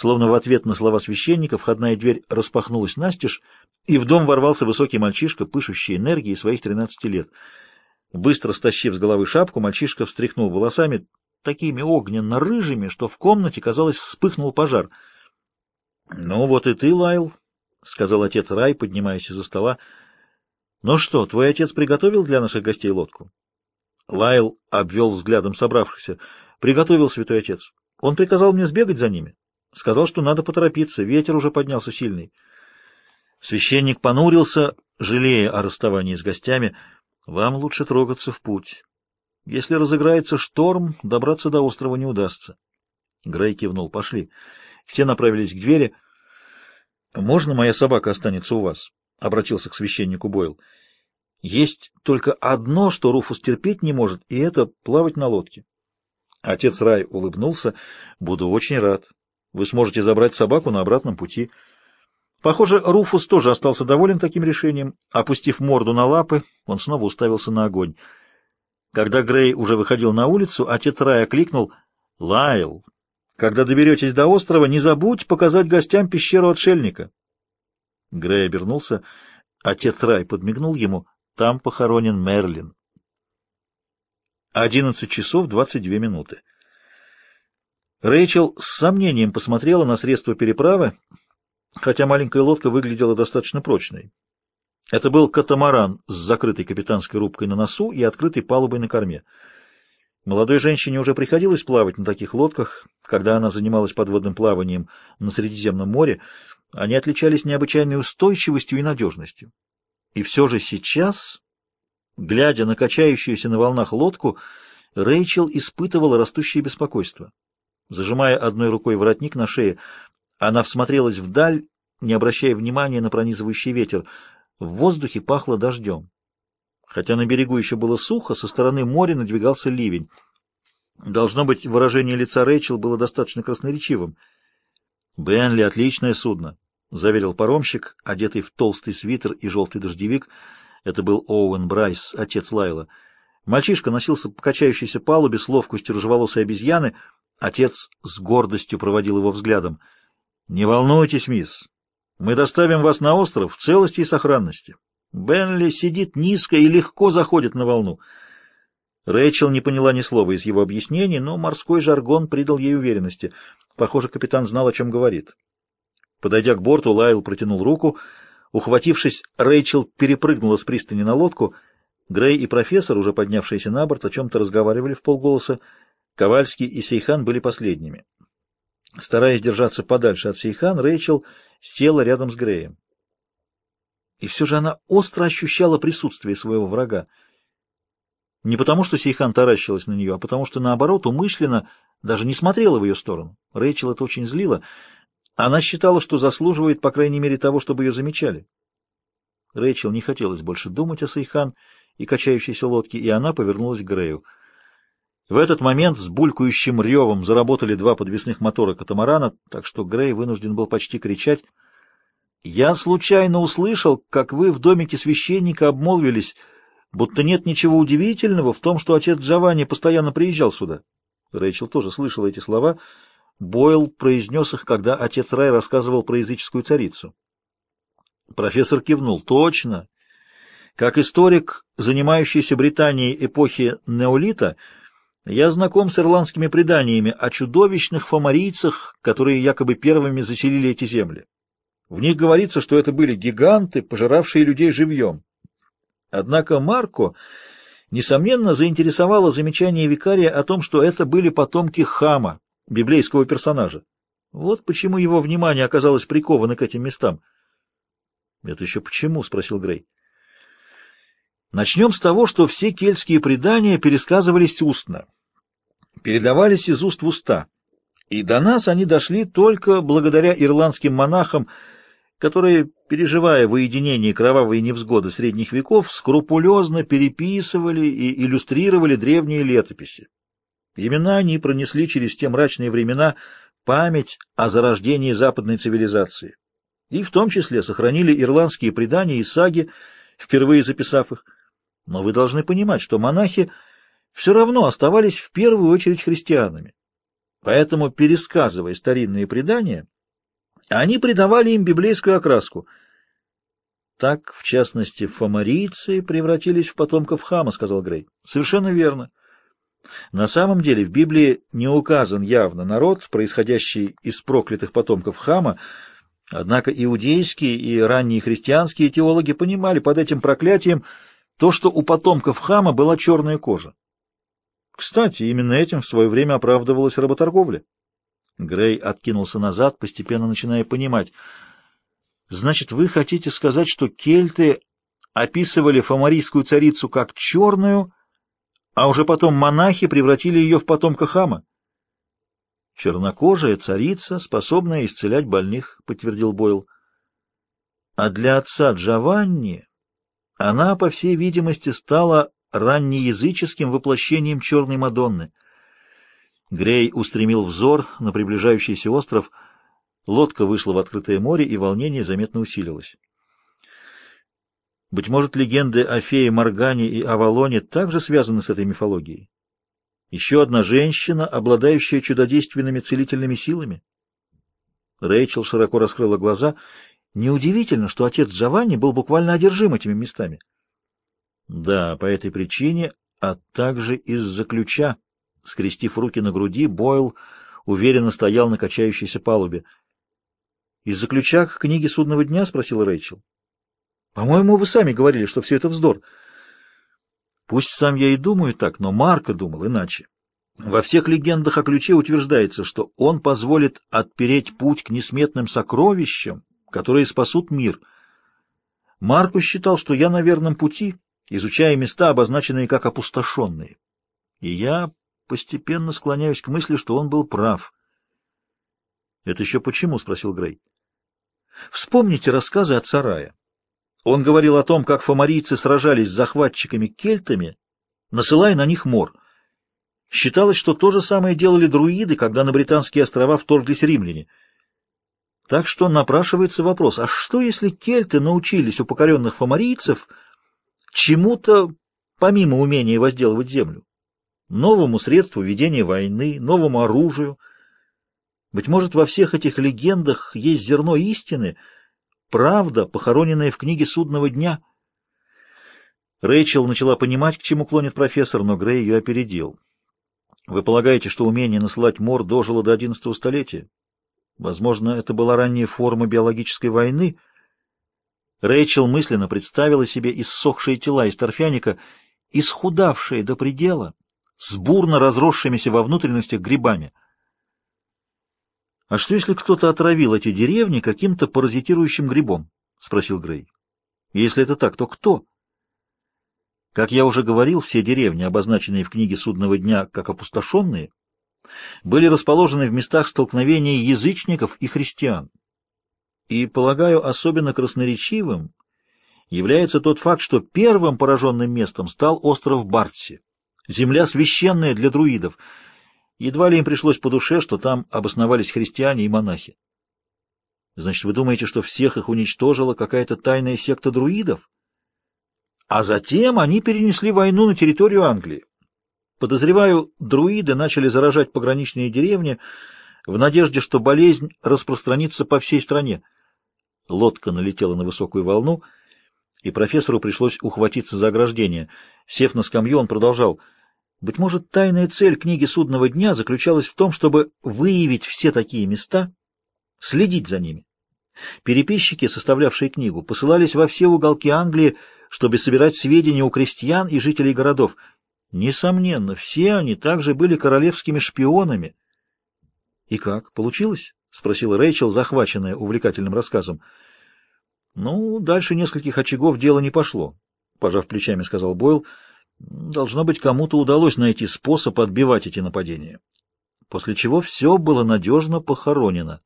Словно в ответ на слова священника входная дверь распахнулась настежь, и в дом ворвался высокий мальчишка, пышущий энергией своих 13 лет. Быстро стащив с головы шапку, мальчишка встряхнул волосами, такими огненно-рыжими, что в комнате, казалось, вспыхнул пожар. — Ну вот и ты, Лайл, — сказал отец Рай, поднимаясь из-за стола. — Ну что, твой отец приготовил для наших гостей лодку? Лайл обвел взглядом собравшихся. — Приготовил, святой отец. Он приказал мне сбегать за ними. Сказал, что надо поторопиться, ветер уже поднялся сильный. Священник понурился, жалея о расставании с гостями. Вам лучше трогаться в путь. Если разыграется шторм, добраться до острова не удастся. Грей кивнул. Пошли. Все направились к двери. «Можно моя собака останется у вас?» — обратился к священнику Бойл. «Есть только одно, что Руфус терпеть не может, и это плавать на лодке». Отец Рай улыбнулся. «Буду очень рад. Вы сможете забрать собаку на обратном пути». Похоже, Руфус тоже остался доволен таким решением. Опустив морду на лапы, он снова уставился на огонь. Когда Грей уже выходил на улицу, отец Рай окликнул «Лайл, когда доберетесь до острова, не забудь показать гостям пещеру отшельника». Грей обернулся. Отец Рай подмигнул ему. Там похоронен Мерлин. Одиннадцать часов двадцать две минуты. Рэйчел с сомнением посмотрела на средства переправы, хотя маленькая лодка выглядела достаточно прочной. Это был катамаран с закрытой капитанской рубкой на носу и открытой палубой на корме. Молодой женщине уже приходилось плавать на таких лодках, когда она занималась подводным плаванием на Средиземном море. Они отличались необычайной устойчивостью и надежностью. И все же сейчас, глядя на качающуюся на волнах лодку, Рэйчел испытывала растущее беспокойство. Зажимая одной рукой воротник на шее, она всмотрелась вдаль, не обращая внимания на пронизывающий ветер. В воздухе пахло дождем. Хотя на берегу еще было сухо, со стороны моря надвигался ливень. Должно быть, выражение лица Рэйчел было достаточно красноречивым. «Бенли — отличное судно», — заверил паромщик, одетый в толстый свитер и желтый дождевик. Это был Оуэн Брайс, отец Лайла. Мальчишка носился по качающейся палубе с ловкостью рыжеволосой обезьяны. Отец с гордостью проводил его взглядом — «Не волнуйтесь, мисс. Мы доставим вас на остров в целости и сохранности. Бенли сидит низко и легко заходит на волну». Рэйчел не поняла ни слова из его объяснений, но морской жаргон придал ей уверенности. Похоже, капитан знал, о чем говорит. Подойдя к борту, Лайл протянул руку. Ухватившись, Рэйчел перепрыгнула с пристани на лодку. Грей и профессор, уже поднявшиеся на борт, о чем-то разговаривали в полголоса. Ковальский и Сейхан были последними. Стараясь держаться подальше от Сейхан, Рэйчел села рядом с Греем. И все же она остро ощущала присутствие своего врага. Не потому, что Сейхан таращилась на нее, а потому, что, наоборот, умышленно даже не смотрела в ее сторону. Рэйчел это очень злило. Она считала, что заслуживает, по крайней мере, того, чтобы ее замечали. Рэйчел не хотелось больше думать о Сейхан и качающейся лодке, и она повернулась к Грею. В этот момент с булькающим ревом заработали два подвесных мотора катамарана, так что Грей вынужден был почти кричать. «Я случайно услышал, как вы в домике священника обмолвились, будто нет ничего удивительного в том, что отец Джованни постоянно приезжал сюда». Рэйчел тоже слышала эти слова. Бойл произнес их, когда отец Рай рассказывал про языческую царицу. Профессор кивнул. «Точно. Как историк, занимающийся Британией эпохи неолита, — я знаком с ирландскими преданиями о чудовищных фомарийцах, которые якобы первыми заселили эти земли. В них говорится, что это были гиганты, пожиравшие людей живьем. Однако Марко, несомненно, заинтересовало замечание викария о том, что это были потомки Хама, библейского персонажа. Вот почему его внимание оказалось приковано к этим местам. — Это еще почему? — спросил Грей. Начнем с того, что все кельтские предания пересказывались устно, передавались из уст в уста, и до нас они дошли только благодаря ирландским монахам, которые, переживая в уединении кровавые невзгоды средних веков, скрупулезно переписывали и иллюстрировали древние летописи. Именно они пронесли через те мрачные времена память о зарождении западной цивилизации, и в том числе сохранили ирландские предания и саги, впервые записав их. Но вы должны понимать, что монахи все равно оставались в первую очередь христианами. Поэтому, пересказывая старинные предания, они придавали им библейскую окраску. Так, в частности, фомарийцы превратились в потомков Хама, сказал Грей. Совершенно верно. На самом деле в Библии не указан явно народ, происходящий из проклятых потомков Хама, однако иудейские и ранние христианские теологи понимали под этим проклятием то, что у потомков Хама была черная кожа. Кстати, именно этим в свое время оправдывалась работорговля. Грей откинулся назад, постепенно начиная понимать. Значит, вы хотите сказать, что кельты описывали фомарийскую царицу как черную, а уже потом монахи превратили ее в потомка Хама? Чернокожая царица, способная исцелять больных, подтвердил Бойл. А для отца Джованни она, по всей видимости, стала раннеязыческим воплощением черной Мадонны. Грей устремил взор на приближающийся остров. Лодка вышла в открытое море, и волнение заметно усилилось. Быть может, легенды о фее Моргане и Авалоне также связаны с этой мифологией? Еще одна женщина, обладающая чудодейственными целительными силами? Рэйчел широко раскрыла глаза. Неудивительно, что отец Джованни был буквально одержим этими местами. Да, по этой причине, а также из-за ключа. Скрестив руки на груди, Бойл уверенно стоял на качающейся палубе. «Из-за ключа к книге судного дня?» — спросил Рэйчел. «По-моему, вы сами говорили, что все это вздор». Пусть сам я и думаю так, но Марко думал иначе. Во всех легендах о ключе утверждается, что он позволит отпереть путь к несметным сокровищам, которые спасут мир. Марко считал, что я на верном пути, изучая места, обозначенные как опустошенные. И я постепенно склоняюсь к мысли, что он был прав. «Это еще почему?» — спросил Грей. «Вспомните рассказы от Сарая. Он говорил о том, как фомарийцы сражались с захватчиками-кельтами, насылая на них мор. Считалось, что то же самое делали друиды, когда на британские острова вторглись римляне. Так что напрашивается вопрос, а что если кельты научились у покоренных фомарийцев чему-то помимо умения возделывать землю? Новому средству ведения войны, новому оружию? Быть может, во всех этих легендах есть зерно истины, правда, похороненная в книге судного дня. Рэйчел начала понимать, к чему клонит профессор, но Грей ее опередил. Вы полагаете, что умение насылать мор дожило до одиннадцатого столетия? Возможно, это была ранняя форма биологической войны. Рэйчел мысленно представила себе иссохшие тела из торфяника, исхудавшие до предела, с бурно разросшимися во внутренностях грибами. «А что, если кто-то отравил эти деревни каким-то паразитирующим грибом?» — спросил Грей. «Если это так, то кто?» Как я уже говорил, все деревни, обозначенные в книге судного дня как опустошенные, были расположены в местах столкновения язычников и христиан. И, полагаю, особенно красноречивым является тот факт, что первым пораженным местом стал остров Бартси, земля священная для друидов. Едва ли им пришлось по душе, что там обосновались христиане и монахи. Значит, вы думаете, что всех их уничтожила какая-то тайная секта друидов? А затем они перенесли войну на территорию Англии. Подозреваю, друиды начали заражать пограничные деревни в надежде, что болезнь распространится по всей стране. Лодка налетела на высокую волну, и профессору пришлось ухватиться за ограждение. Сев на скамью, он продолжал. Быть может, тайная цель книги судного дня заключалась в том, чтобы выявить все такие места, следить за ними. Переписчики, составлявшие книгу, посылались во все уголки Англии, чтобы собирать сведения у крестьян и жителей городов. Несомненно, все они также были королевскими шпионами. — И как, получилось? — спросила Рэйчел, захваченная увлекательным рассказом. — Ну, дальше нескольких очагов дело не пошло, — пожав плечами, сказал Бойл. — Должно быть, кому-то удалось найти способ отбивать эти нападения. После чего все было надежно похоронено.